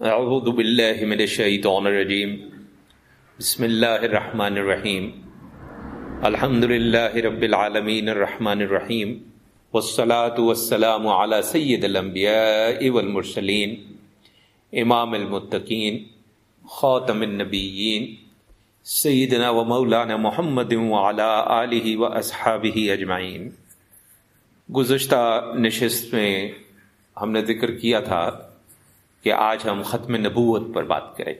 اعوذ باللہ من الشیطان الرجیم بسم اللہ الرحمن الرحیم الحمد للہ رب العالمین الرحمن الرحیم والصلاة والسلام على سید الانبیاء والمرسلین امام المتقین خاتم النبیین سیدنا و مولانا محمد وعلى آلہ و اصحابہ اجمعین گزشتہ نشست میں ہم نے ذکر کیا تھا کہ آج ہم ختم نبوت پر بات کریں۔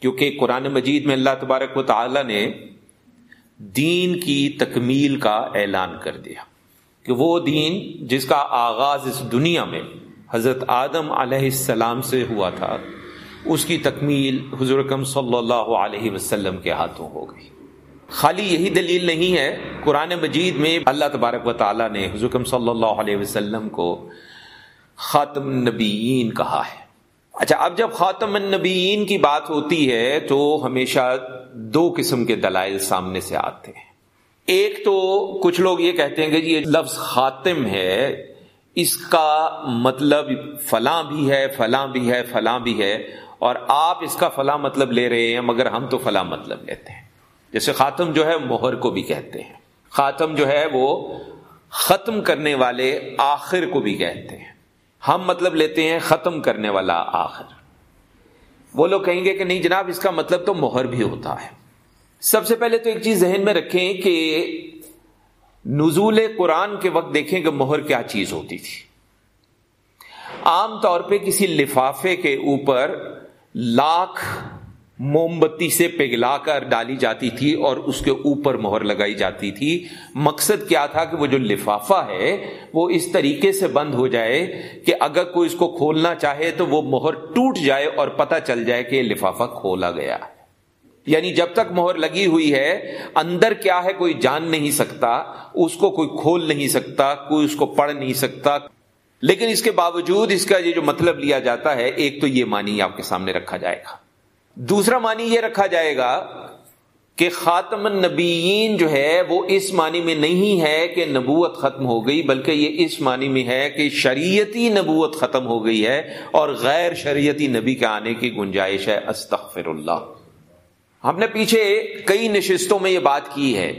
کیونکہ قرآن مجید میں اللہ تبارک و تعالی نے دین کی تکمیل کا اعلان کر دیا۔ کہ وہ دین جس کا آغاز اس دنیا میں حضرت آدم علیہ السلام سے ہوا تھا، اس کی تکمیل حضور کم صلی اللہ علیہ وسلم کے ہاتھوں ہو گئی۔ خالی یہی دلیل نہیں ہے، قرآن مجید میں اللہ تبارک و تعالیٰ نے حضور صلی اللہ علیہ وسلم کو خاتم نبیین کہا ہے۔ اچھا اب جب خاتم النبیین کی بات ہوتی ہے تو ہمیشہ دو قسم کے دلائل سامنے سے آتے ہیں۔ ایک تو کچھ لوگ یہ کہتے ہیں کہ جی یہ لفظ خاتم ہے، اس کا مطلب فلاں بھی ہے، فلاں بھی ہے، فلاں بھی ہے، اور آپ اس کا فلاں مطلب لے رہے ہیں، مگر ہم تو فلاں مطلب لیتے ہیں۔ جیسے خاتم جو ہے، مہر کو بھی کہتے ہیں۔ خاتم جو ہے، وہ ختم کرنے والے آخر کو بھی کہتے ہیں۔ ہم مطلب لیتے ہیں ختم کرنے والا آخر۔ وہ لوگ کہیں گے کہ نہیں جناب، اس کا مطلب تو مہر بھی ہوتا ہے۔ سب سے پہلے تو ایک چیز ذہن میں رکھیں کہ نزول قرآن کے وقت دیکھیں کہ مہر کیا چیز ہوتی تھی۔ عام طور پہ کسی لفافے کے اوپر لاکھ موم بتی سے پگھلا کر ڈالی جاتی تھی اور اس کے اوپر مہر لگائی جاتی تھی۔ مقصد کیا تھا کہ وہ جو لفافہ ہے وہ اس طریقے سے بند ہو جائے کہ اگر کوئی اس کو کھولنا چاہے تو وہ مہر ٹوٹ جائے اور پتہ چل جائے کہ یہ لفافہ کھولا گیا۔ یعنی جب تک مہر لگی ہوئی ہے، اندر کیا ہے کوئی جان نہیں سکتا، اس کو کوئی کھول نہیں سکتا، کوئی اس کو پڑھ نہیں سکتا۔ لیکن اس کے باوجود اس کا یہ جو مطلب لیا جاتا ہے، ایک تو یہ مانی آپ کے سامنے رکھا جائے گا۔ دوسرا معنی یہ رکھا جائے گا کہ خاتم النبیین جو ہے وہ اس معنی میں نہیں ہے کہ نبوت ختم ہو گئی، بلکہ یہ اس معنی میں ہے کہ شریعتی نبوت ختم ہو گئی ہے اور غیر شریعتی نبی کے آنے کی گنجائش ہے۔ استغفر اللہ۔ ہم نے پیچھے کئی نشستوں میں یہ بات کی ہے۔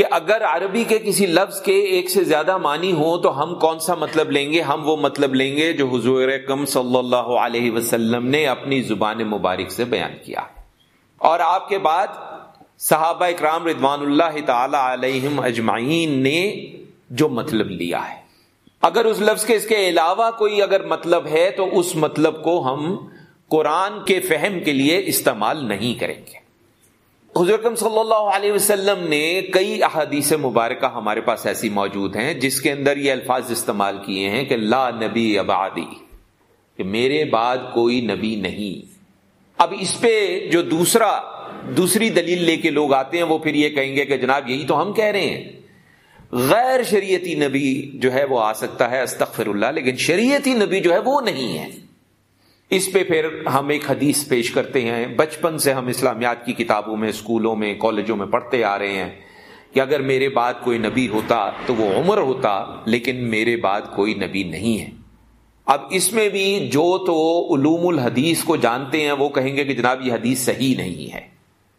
کہ اگر عربی کے کسی لفظ کے ایک سے زیادہ معنی ہو تو ہم کون سا مطلب لیں گے؟ ہم وہ مطلب لیں گے جو حضور کم صلی اللہ علیہ وسلم نے اپنی زبان مبارک سے بیان کیا۔ اور آپ کے بعد صحابہ اکرام ردوان اللہ تعالی علیہم اجمعین نے جو مطلب لیا ہے۔ اگر اس لفظ کے اس کے علاوہ کوئی اگر مطلب ہے تو اس مطلب کو ہم قرآن کے فہم کے لیے استعمال نہیں کریں گے۔ حضرت صلی اللہ علیہ وسلم نے کئی احادیث مبارکہ ہمارے پاس ایسی موجود ہیں جس کے اندر یہ الفاظ استعمال کیے ہیں کہ لا نبی ابادی کہ میرے بعد کوئی نبی نہیں۔ اب اس پہ جو دوسرا، دوسری دلیل لے کے لوگ آتے ہیں، وہ پھر یہ کہیں گے کہ جناب یہی تو ہم کہہ رہے ہیں۔ غیر شریعتی نبی جو ہے وہ آ سکتا ہے، استغفر اللہ، لیکن شریعتی نبی جو ہے وہ نہیں ہے۔ اس پہ پھر ہم ایک حدیث پیش کرتے ہیں۔ بچپن سے ہم اسلامیات کی کتابوں میں اسکولوں میں، کالجوں میں پڑھتے آ رہے ہیں کہ اگر میرے بعد کوئی نبی ہوتا تو وہ عمر ہوتا، لیکن میرے بعد کوئی نبی نہیں ہے۔ اب اس میں بھی جو تو علوم الحدیث کو جانتے ہیں، وہ کہیں گے کہ جناب یہ حدیث صحیح نہیں ہے۔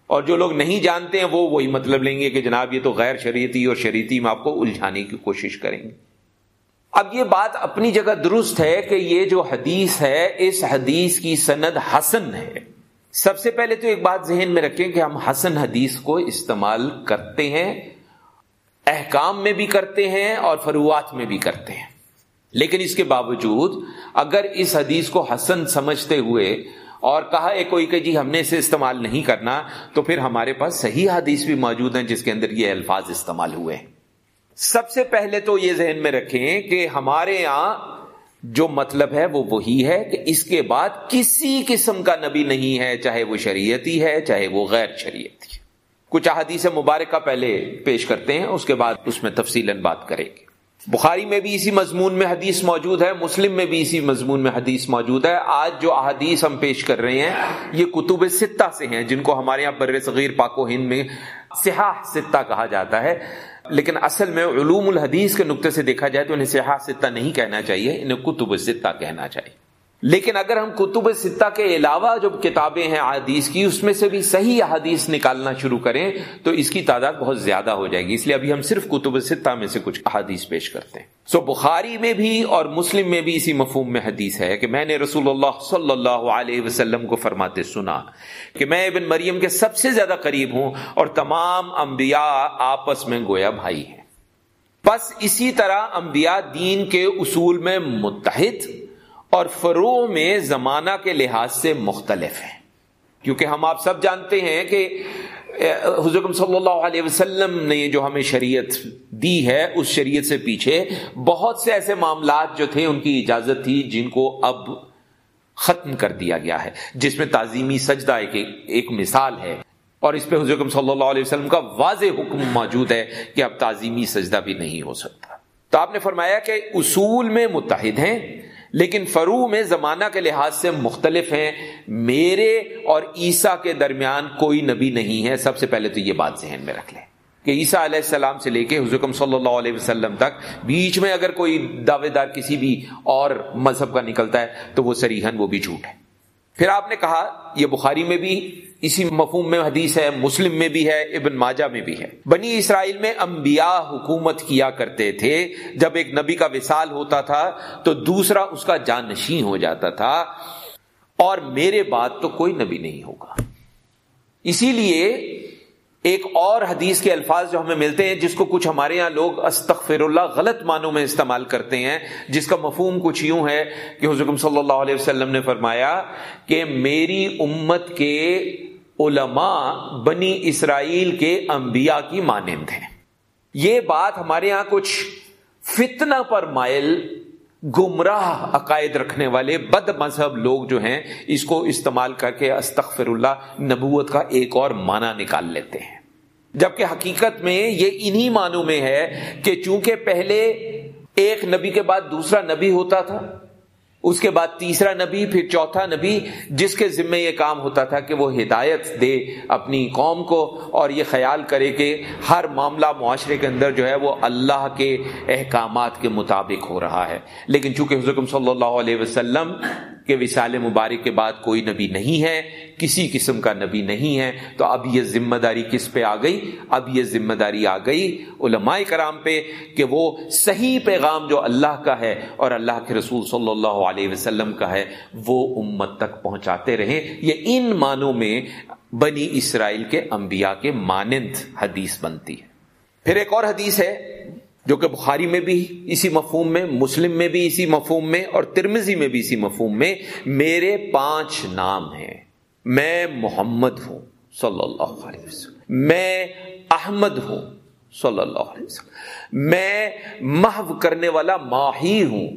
اور جو لوگ نہیں جانتے ہیں، وہ وہی مطلب لیں گے کہ جناب یہ تو غیر شریعتی اور شریعتی میں آپ کو الجھانے کی کوشش کریں گے۔ اب یہ بات اپنی جگہ درست ہے کہ یہ جو حدیث ہے، اس حدیث کی سند حسن ہے۔ سب سے پہلے تو ایک بات ذہن میں رکھیں کہ ہم حسن حدیث کو استعمال کرتے ہیں، احکام میں بھی کرتے ہیں اور فروعات میں بھی کرتے ہیں۔ لیکن اس کے باوجود اگر اس حدیث کو حسن سمجھتے ہوئے اور کہا ہے کوئی کہ جی ہم نے اسے استعمال نہیں کرنا، تو پھر ہمارے پاس صحیح حدیث بھی موجود ہیں جس کے اندر یہ الفاظ استعمال ہوئے ہیں۔ سب سے پہلے تو یہ ذہن میں رکھیں کہ ہمارے یہاں جو مطلب ہے وہ وہی ہے کہ اس کے بعد کسی قسم کا نبی نہیں ہے، چاہے وہ شریعتی ہے، چاہے وہ غیر شریعتی کچھ احادیث مبارکہ پہلے پیش کرتے ہیں، اس کے بعد اس میں تفصیل بات کریں گے۔ بخاری میں بھی اسی مضمون میں حدیث موجود ہے، مسلم میں بھی اسی مضمون میں حدیث موجود ہے۔ آج جو احادیث ہم پیش کر رہے ہیں، یہ کتب ستہ سے ہیں، جن کو ہمارے یہاں بر صغیر پاک و ہند میں سیاح ستہ کہا جاتا ہے۔ لیکن اصل میں علوم الحدیث کے نقطے سے دیکھا جائے تو انہیں سیاح ستہ نہیں کہنا چاہیے، انہیں کتب ستہ کہنا چاہیے۔ لیکن اگر ہم کتب ستہ کے علاوہ جو کتابیں ہیں احادیث کی اس میں سے بھی صحیح احادیث نکالنا شروع کریں تو اس کی تعداد بہت زیادہ ہو جائے گی۔ اس لیے ابھی ہم صرف کتب ستہ میں سے کچھ احادیث پیش کرتے ہیں۔ سو so, بخاری میں بھی اور مسلم میں بھی اسی مفہوم میں حدیث ہے کہ میں نے رسول اللہ صلی اللہ علیہ وسلم کو فرماتے سنا کہ میں ابن مریم کے سب سے زیادہ قریب ہوں اور تمام انبیاء آپس میں گویا بھائی ہیں۔ بس اسی طرح انبیاء دین کے اصول میں متحد اور فرو میں زمانہ کے لحاظ سے مختلف ہیں۔ کیونکہ ہم آپ سب جانتے ہیں کہ حضرت صلی اللہ علیہ وسلم نے جو ہمیں شریعت دی ہے، اس شریعت سے پیچھے بہت سے ایسے معاملات جو تھے، ان کی اجازت تھی جن کو اب ختم کر دیا گیا ہے۔ جس میں تعظیمی سجدہ ایک ایک مثال ہے۔ اور اس پہ حضرت صلی اللہ علیہ وسلم کا واضح حکم موجود ہے کہ اب تعظیمی سجدہ بھی نہیں ہو سکتا۔ تو آپ نے فرمایا کہ اصول میں متحد ہیں۔ لیکن فرو میں زمانہ کے لحاظ سے مختلف ہیں۔ میرے اور عیسیٰ کے درمیان کوئی نبی نہیں ہے۔ سب سے پہلے تو یہ بات ذہن میں رکھ لیں کہ عیسیٰ علیہ السلام سے لے کے حضرکم صلی اللہ علیہ وسلم تک بیچ میں اگر کوئی دعوے دار کسی بھی اور مذہب کا نکلتا ہے تو وہ سریحن وہ بھی جھوٹ ہے۔ پھر آپ نے کہا، یہ بخاری میں بھی اسی مفہوم میں حدیث ہے، مسلم میں بھی ہے، ابن ماجہ میں بھی ہے۔ بنی اسرائیل میں انبیاء حکومت کیا کرتے تھے۔ جب ایک نبی کا وصال ہوتا تھا تو دوسرا اس کا جانشین ہو جاتا تھا۔ اور میرے بعد تو کوئی نبی نہیں ہوگا۔ اسی لیے ایک اور حدیث کے الفاظ جو ہمیں ملتے ہیں، جس کو کچھ ہمارے ہاں لوگ استغفر اللہ غلط معنوں میں استعمال کرتے ہیں، جس کا مفہوم کچھ یوں ہے کہ حضرت صلی اللہ علیہ وسلم نے فرمایا کہ میری امت کے علماء بنی اسرائیل کے انبیاء کی مانند ہیں۔ یہ بات ہمارے یہاں کچھ فتنہ پر مائل، گمراہ عقائد رکھنے والے بد مذہب لوگ جو ہیں، اس کو استعمال کر کے استغفر اللہ نبوت کا ایک اور معنی نکال لیتے ہیں۔ جبکہ حقیقت میں یہ انہی معنوں میں ہے کہ چونکہ پہلے ایک نبی کے بعد دوسرا نبی ہوتا تھا اس کے بعد تیسرا نبی، پھر چوتھا نبی، جس کے ذمے یہ کام ہوتا تھا کہ وہ ہدایت دے اپنی قوم کو اور یہ خیال کرے کہ ہر معاملہ معاشرے کے اندر جو ہے وہ اللہ کے احکامات کے مطابق ہو رہا ہے۔ لیکن چونکہ حضرت صلی اللہ علیہ وسلم کہ وسال مبارک کے بعد کوئی نبی نہیں ہے، کسی قسم کا نبی نہیں ہے، تو اب یہ ذمہ داری کس پہ آ گئی؟ اب یہ ذمہ داری آ گئی علماء کرام پہ کہ وہ صحیح پیغام جو اللہ کا ہے اور اللہ کے رسول صلی اللہ علیہ وسلم کا ہے، وہ امت تک پہنچاتے رہیں۔ یہ ان معنوں میں بنی اسرائیل کے انبیاء کے مانند حدیث بنتی ہے۔ پھر ایک اور حدیث ہے جو کہ بخاری میں بھی اسی مفہوم میں، مسلم میں بھی اسی مفہوم میں اور ترمزی میں بھی اسی مفہوم میں میرے پانچ نام ہیں۔ میں محمد ہوں، صلی اللہ علیہ وسلم۔ میں احمد ہوں، صلی اللہ علیہ وسلم۔ میں محو کرنے والا ماہی ہوں،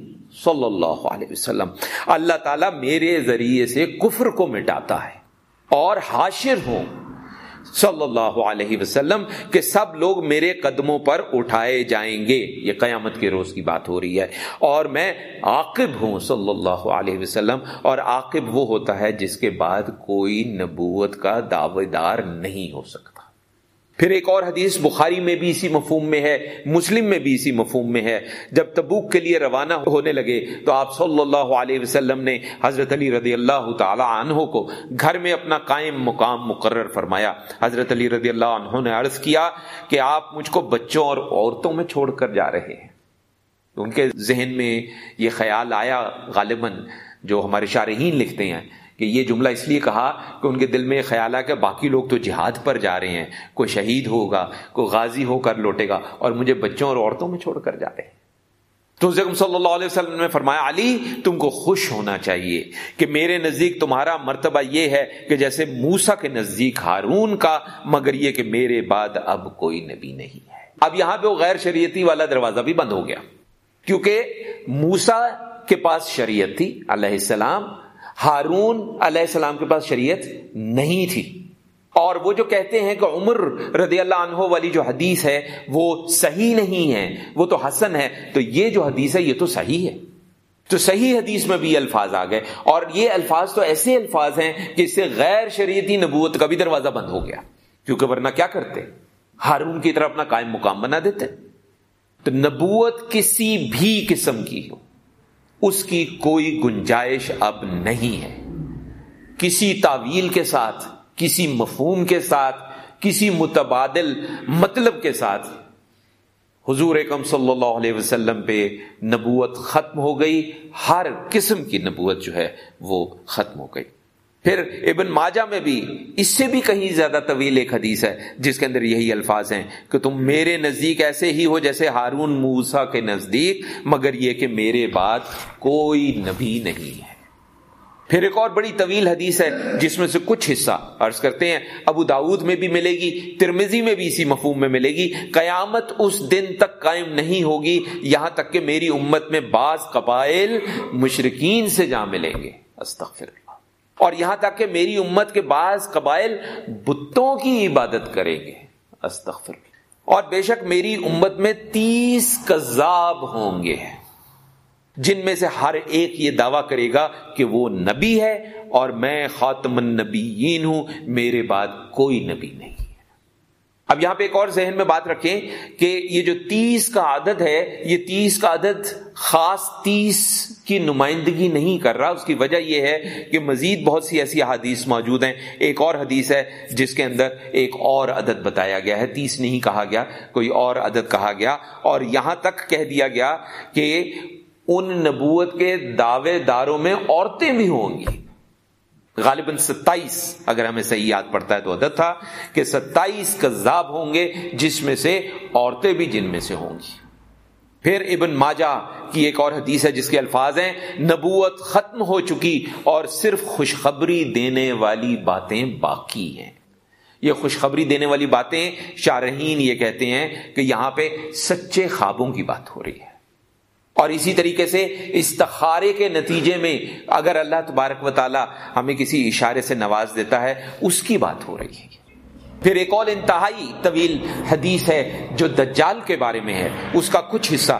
صلی اللہ علیہ وسلم۔ اللہ تعالیٰ میرے ذریعے سے کفر کو مٹاتا ہے اور حاشر ہوں صلی اللہ علیہ وسلم کہ سب لوگ میرے قدموں پر اٹھائے جائیں گے۔ یہ قیامت کے روز کی بات ہو رہی ہے۔ اور میں عاقب ہوں صلی اللہ علیہ وسلم، اور عاقب وہ ہوتا ہے جس کے بعد کوئی نبوت کا دعوے دار نہیں ہو سکتا۔ پھر ایک اور حدیث بخاری میں بھی اسی مفہوم میں ہے، مسلم میں بھی اسی مفہوم میں ہے۔ جب تبوک کے لیے روانہ ہونے لگے تو آپ صلی اللہ علیہ وسلم نے حضرت علی رضی اللہ تعالی عنہ کو گھر میں اپنا قائم مقام مقرر فرمایا۔ حضرت علی رضی اللہ عنہ نے عرض کیا کہ آپ مجھ کو بچوں اور عورتوں میں چھوڑ کر جا رہے ہیں۔ ان کے ذہن میں یہ خیال آیا، غالباً جو ہمارے شارحین لکھتے ہیں کہ یہ جملہ اس لیے کہا کہ ان کے دل میں خیال ہے کہ باقی لوگ تو جہاد پر جا رہے ہیں، کوئی شہید ہوگا، کوئی غازی ہو کر لوٹے گا اور مجھے بچوں اور عورتوں میں چھوڑ کر جا رہے ہیں۔ تو صلی اللہ علیہ وسلم نے فرمایا، علی، تم کو خوش ہونا چاہیے کہ میرے نزدیک تمہارا مرتبہ یہ ہے کہ جیسے موسا کے نزدیک ہارون کا، مگر یہ کہ میرے بعد اب کوئی نبی نہیں ہے۔ اب یہاں پہ وہ غیر شریعتی والا دروازہ بھی بند ہو گیا، کیونکہ موسا کے پاس شریعت تھی، علیہ السلام ہارون علیہ السلام کے پاس شریعت نہیں تھی۔ اور وہ جو کہتے ہیں کہ عمر رضی اللہ عنہ والی جو حدیث ہے وہ صحیح نہیں ہے، وہ تو حسن ہے۔ تو یہ جو حدیث ہے، یہ تو صحیح ہے۔ تو صحیح حدیث میں بھی یہ الفاظ آ گئے۔ اور یہ الفاظ تو ایسے الفاظ ہیں کہ اس سے غیر شریعتی نبوت کا بھی دروازہ بند ہو گیا۔ کیونکہ ورنہ کیا کرتے؟ ہارون کی طرح اپنا قائم مقام بنا دیتے۔ تو نبوت کسی بھی قسم کی ہو۔ اس کی کوئی گنجائش اب نہیں ہے۔ کسی تعویل کے ساتھ، کسی مفہوم کے ساتھ، کسی متبادل مطلب کے ساتھ۔ حضور اکم صلی اللہ علیہ وسلم پہ نبوت ختم ہو گئی۔ ہر قسم کی نبوت جو ہے وہ ختم ہو گئی۔ پھر ابن ماجہ میں بھی اس سے بھی کہیں زیادہ طویل ایک حدیث ہے، جس کے اندر یہی الفاظ ہیں کہ تم میرے نزدیک ایسے ہی ہو جیسے ہارون موسا کے نزدیک، مگر یہ کہ میرے بعد کوئی نبی نہیں ہے۔ پھر ایک اور بڑی طویل حدیث ہے، جس میں سے کچھ حصہ عرض کرتے ہیں، ابو داود میں بھی ملے گی ترمیزی میں بھی اسی مفہوم میں ملے گی، قیامت اس دن تک قائم نہیں ہوگی، یہاں تک کہ میری امت میں بعض قبائل مشرقین سے جا ملیں گے۔ استغفر اللہ۔ اور یہاں تک کہ میری امت کے بعض قبائل بتوں کی عبادت کریں گے۔ استغفر اور بے شک میری امت میں تیس کذاب ہوں گے۔ جن میں سے ہر ایک یہ دعویٰ کرے گا کہ وہ نبی ہے اور میں خاتم النبیین ہوں، میرے بعد کوئی نبی نہیں اب یہاں پہ ایک اور ذہن میں بات رکھیں کہ یہ جو تیس کا عدد ہے، یہ تیس کا عدد خاص تیس کی نمائندگی نہیں کر رہا۔ اس کی وجہ یہ ہے کہ مزید بہت سی ایسی حدیث موجود ہیں۔ ایک اور حدیث ہے جس کے اندر ایک اور عدد بتایا گیا ہے۔ تیس نہیں کہا گیا، کوئی اور عدد کہا گیا۔ اور یہاں تک کہہ دیا گیا کہ ان نبوت کے دعوے داروں میں عورتیں بھی ہوں گی۔ غالباً ستائیس، اگر ہمیں صحیح یاد پڑتا ہے تو عدد تھا کہ ستائیس کذاب ہوں گے، جس میں سے عورتیں بھی جن میں سے ہوں گی۔ پھر ابن ماجہ کی ایک اور حدیث ہے جس کے الفاظ ہیں، نبوت ختم ہو چکی اور صرف خوشخبری دینے والی باتیں باقی ہیں۔ یہ خوشخبری دینے والی باتیں شارحین یہ کہتے ہیں کہ یہاں پہ سچے خوابوں کی بات ہو رہی ہے۔ اور اسی طریقے سے استخارے کے نتیجے میں اگر اللہ تبارک و تعالی ہمیں کسی اشارے سے نواز دیتا ہے، اس کی بات ہو رہی ہے۔ پھر ایک اور انتہائی طویل حدیث ہے جو دجال کے بارے میں ہے۔ اس کا کچھ حصہ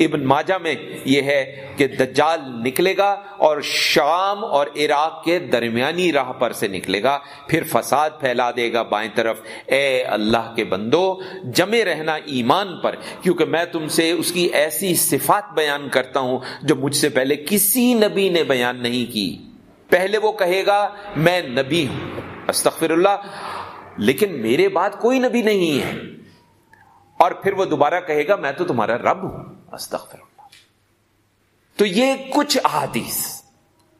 ابن ماجہ میں یہ ہے کہ دجال نکلے گا اور شام اور عراق کے درمیانی راہ پر سے نکلے گا۔ پھر فساد پھیلا دے گا بائیں طرف۔ اے اللہ کے بندو، جمے رہنا ایمان پر، کیونکہ میں تم سے اس کی ایسی صفات بیان کرتا ہوں جو مجھ سے پہلے کسی نبی نے بیان نہیں کی۔ پہلے وہ کہے گا، میں نبی ہوں۔ استغفر اللہ۔ لیکن میرے بعد کوئی نبی نہیں ہے۔ اور پھر وہ دوبارہ کہے گا، میں تو تمہارا رب ہوں۔ استغفر اللہ۔ تو یہ کچھ احادیث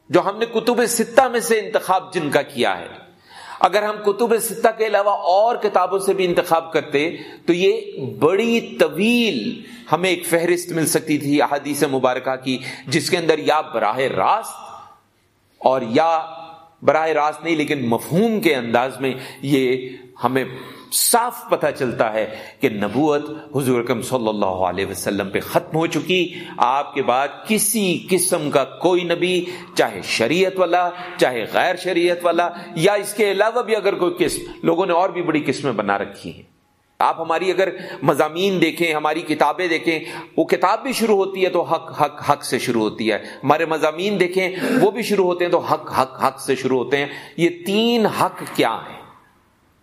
جو ہم نے کتب ستہ میں سے انتخاب جن کا کیا ہے۔ اگر ہم کتب ستہ کے علاوہ اور کتابوں سے بھی انتخاب کرتے، تو یہ بڑی طویل ہمیں ایک فہرست مل سکتی تھی احادیث مبارکہ کی، جس کے اندر یا براہ راست اور یا براہ راست نہیں، لیکن مفہوم کے انداز میں یہ ہمیں صاف پتہ چلتا ہے کہ نبوت حضور اکم صلی اللہ علیہ وسلم پہ ختم ہو چکی۔ آپ کے بعد کسی قسم کا کوئی نبی، چاہے شریعت والا، چاہے غیر شریعت والا، یا اس کے علاوہ بھی اگر کوئی قسم، لوگوں نے اور بھی بڑی قسمیں بنا رکھی ہیں۔ آپ ہماری اگر مضامین دیکھیں، ہماری کتابیں دیکھیں، وہ کتاب بھی شروع ہوتی ہے تو حق حق حق سے شروع ہوتی ہے۔ ہمارے مضامین دیکھیں، وہ بھی شروع ہوتے ہیں تو حق حق حق سے شروع ہوتے ہیں۔ یہ تین حق کیا ہیں؟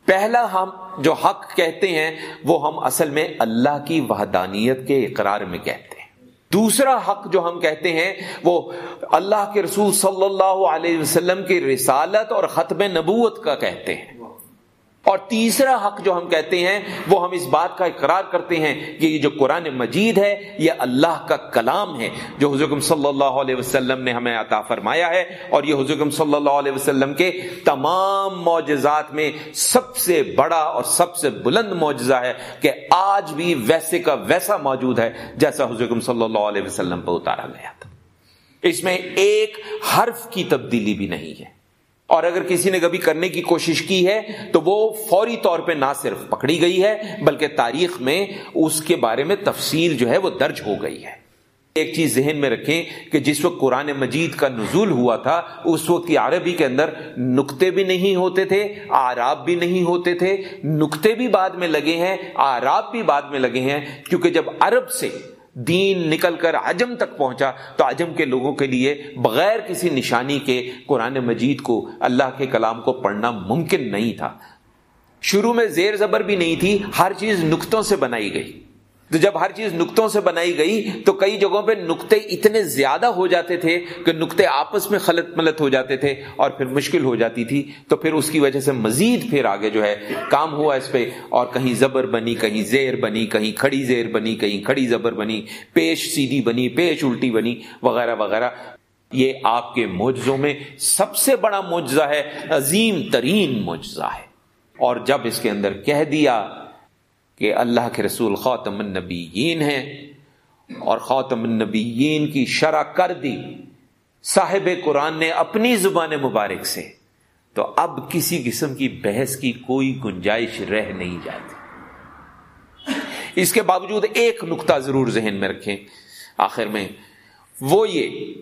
پہلا ہم جو حق کہتے ہیں، وہ ہم اصل میں اللہ کی وحدانیت کے اقرار میں کہتے ہیں۔ دوسرا حق جو ہم کہتے ہیں، وہ اللہ کے رسول صلی اللہ علیہ وسلم کی رسالت اور ختم نبوت کا کہتے ہیں۔ اور تیسرا حق جو ہم کہتے ہیں، وہ ہم اس بات کا اقرار کرتے ہیں کہ یہ جو قرآن مجید ہے، یہ اللہ کا کلام ہے، جو حضرت صلی اللہ علیہ وسلم نے ہمیں عطا فرمایا ہے۔ اور یہ حضرت صلی اللہ علیہ وسلم کے تمام معجزات میں سب سے بڑا اور سب سے بلند معجزہ ہے کہ آج بھی ویسے کا ویسا موجود ہے، جیسا حضرت صلی اللہ علیہ وسلم پہ اتارا گیا تھا۔ اس میں ایک حرف کی تبدیلی بھی نہیں ہے۔ اور اگر کسی نے کبھی کرنے کی کوشش کی ہے تو وہ فوری طور پہ نہ صرف پکڑی گئی ہے بلکہ تاریخ میں اس کے بارے میں تفصیل جو ہے وہ درج ہو گئی ہے۔ ایک چیز ذہن میں رکھیں کہ جس وقت قرآن مجید کا نزول ہوا تھا، اس وقت کی عربی کے اندر نقطے بھی نہیں ہوتے تھے، آراب بھی نہیں ہوتے تھے، نقطے بھی بعد میں لگے ہیں، آراب بھی بعد میں لگے ہیں، کیونکہ جب عرب سے دین نکل کر عجم تک پہنچا تو عجم کے لوگوں کے لیے بغیر کسی نشانی کے قرآن مجید کو اللہ کے کلام کو پڑھنا ممکن نہیں تھا۔ شروع میں زیر زبر بھی نہیں تھی، ہر چیز نقطوں سے بنائی گئی۔ تو جب ہر چیز نقطوں سے بنائی گئی تو کئی جگہوں پہ نقطے اتنے زیادہ ہو جاتے تھے کہ نقطے آپس میں خلط ملت ہو جاتے تھے اور پھر مشکل ہو جاتی تھی تو پھر اس کی وجہ سے مزید پھر آگے جو ہے کام ہوا اس پہ اور کہیں زبر بنی، کہیں زیر بنی، کہیں کھڑی زیر بنی، کہیں کھڑی زبر بنی، پیش سیدھی بنی، پیش الٹی بنی، وغیرہ وغیرہ۔ یہ آپ کے معجزوں میں سب سے بڑا معجزہ ہے، عظیم ترین معجزہ ہے۔ اور جب اس کے اندر کہہ دیا کہ اللہ کے رسول خاتم النبیین ہیں اور خاتم النبیین کی شرح کر دی۔ صاحب قرآن نے اپنی زبان مبارک سے۔ تو اب کسی قسم کی بحث کی کوئی گنجائش رہ نہیں جاتی۔ اس کے باوجود ایک نقطہ ضرور ذہن میں رکھیں۔ آخر میں وہ یہ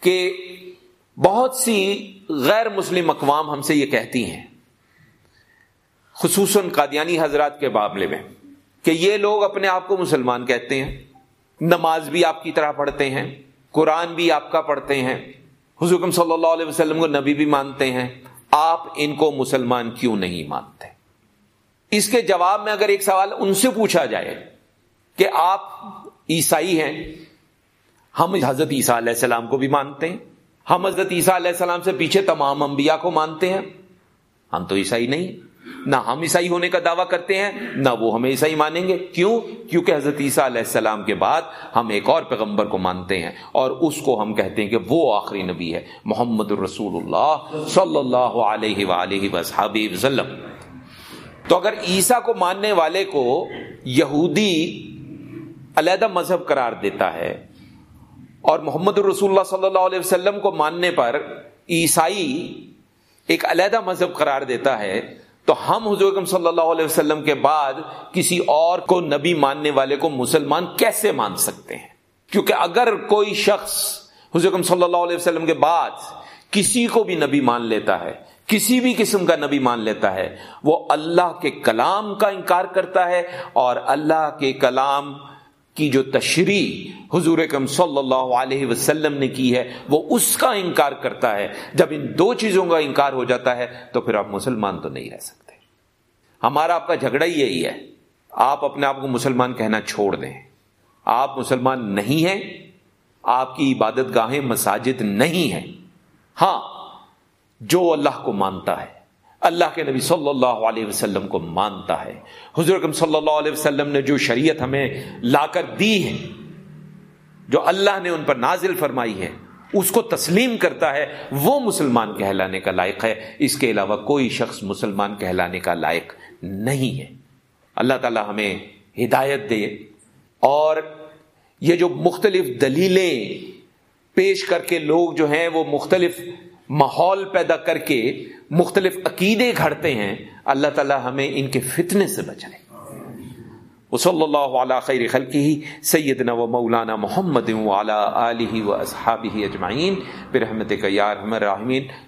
کہ بہت سی غیر مسلم اقوام ہم سے یہ کہتی ہیں۔ خصوصاً قادیانی حضرات کے معاملے میں، کہ یہ لوگ اپنے آپ کو مسلمان کہتے ہیں، نماز بھی آپ کی طرح پڑھتے ہیں، قرآن بھی آپ کا پڑھتے ہیں حضرت صلی اللہ علیہ وسلم کو نبی بھی مانتے ہیں، آپ ان کو مسلمان کیوں نہیں مانتے؟ اس کے جواب میں اگر ایک سوال ان سے پوچھا جائے کہ آپ عیسائی ہیں، ہم حضرت عیسیٰ علیہ السلام کو بھی مانتے ہیں، ہم حضرت عیسیٰ علیہ السلام سے پیچھے تمام انبیاء کو مانتے ہیں، ہم تو عیسائی نہیں۔ نہ ہم عیسائی ہونے کا دعویٰ کرتے ہیں، نہ وہ ہمیں عیسائی مانیں گے۔ کیوں؟ کیونکہ حضرت عیسیٰ علیہ السلام کے بعد ہم ایک اور پیغمبر کو مانتے ہیں اور اس کو ہم کہتے ہیں کہ وہ آخری نبی ہے، محمد الرسول اللہ صلی اللہ علیہ وآلہ وسلم۔ تو اگر عیسیٰ کو ماننے والے کو یہودی علیحدہ مذہب قرار دیتا ہے اور محمد الرسول اللہ صلی اللہ علیہ وسلم کو ماننے پر عیسائی ایک علیحدہ مذہب قرار دیتا ہے تو ہم حضور صلی اللہ علیہ وسلم کے بعد کسی اور کو نبی ماننے والے کو مسلمان کیسے مان سکتے ہیں؟ کیونکہ اگر کوئی شخص حضور صلی اللہ علیہ وسلم کے بعد کسی کو بھی نبی مان لیتا ہے، کسی بھی قسم کا نبی مان لیتا ہے، وہ اللہ کے کلام کا انکار کرتا ہے اور اللہ کے کلام کی جو تشریح حضور اکم صلی اللہ علیہ وسلم نے کی ہے، وہ اس کا انکار کرتا ہے۔ جب ان دو چیزوں کا انکار ہو جاتا ہے، تو پھر آپ مسلمان تو نہیں رہ سکتے۔ ہمارا آپ کا جھگڑا ہی یہی ہے۔ آپ اپنے آپ کو مسلمان کہنا چھوڑ دیں۔ آپ مسلمان نہیں ہیں، آپ کی عبادت گاہیں مساجد نہیں ہیں۔ ہاں جو اللہ کو مانتا ہے۔ اللہ کے نبی صلی اللہ علیہ وسلم کو مانتا ہے۔ حضور صلی اللہ علیہ وسلم نے جو شریعت ہمیں لا کر دی ہے، جو اللہ نے ان پر نازل فرمائی ہے، اس کو تسلیم کرتا ہے، وہ مسلمان کہلانے کا لائق ہے۔ اس کے علاوہ کوئی شخص مسلمان کہلانے کا لائق نہیں ہے۔ اللہ تعالی ہمیں ہدایت دے اور یہ جو مختلف دلیلیں پیش کر کے لوگ جو ہیں، وہ مختلف ماحول پیدا کر کے مختلف عقیدے گھڑتے ہیں، اللہ تعالی ہمیں ان کے فتنے سے بچائے۔ وصلی اللہ علی خیر خلقہ، سیدنا و مولانا محمد وعلی آلہ و اصحابہ اجمعین۔ برحمتک یا ارحم الراحمین۔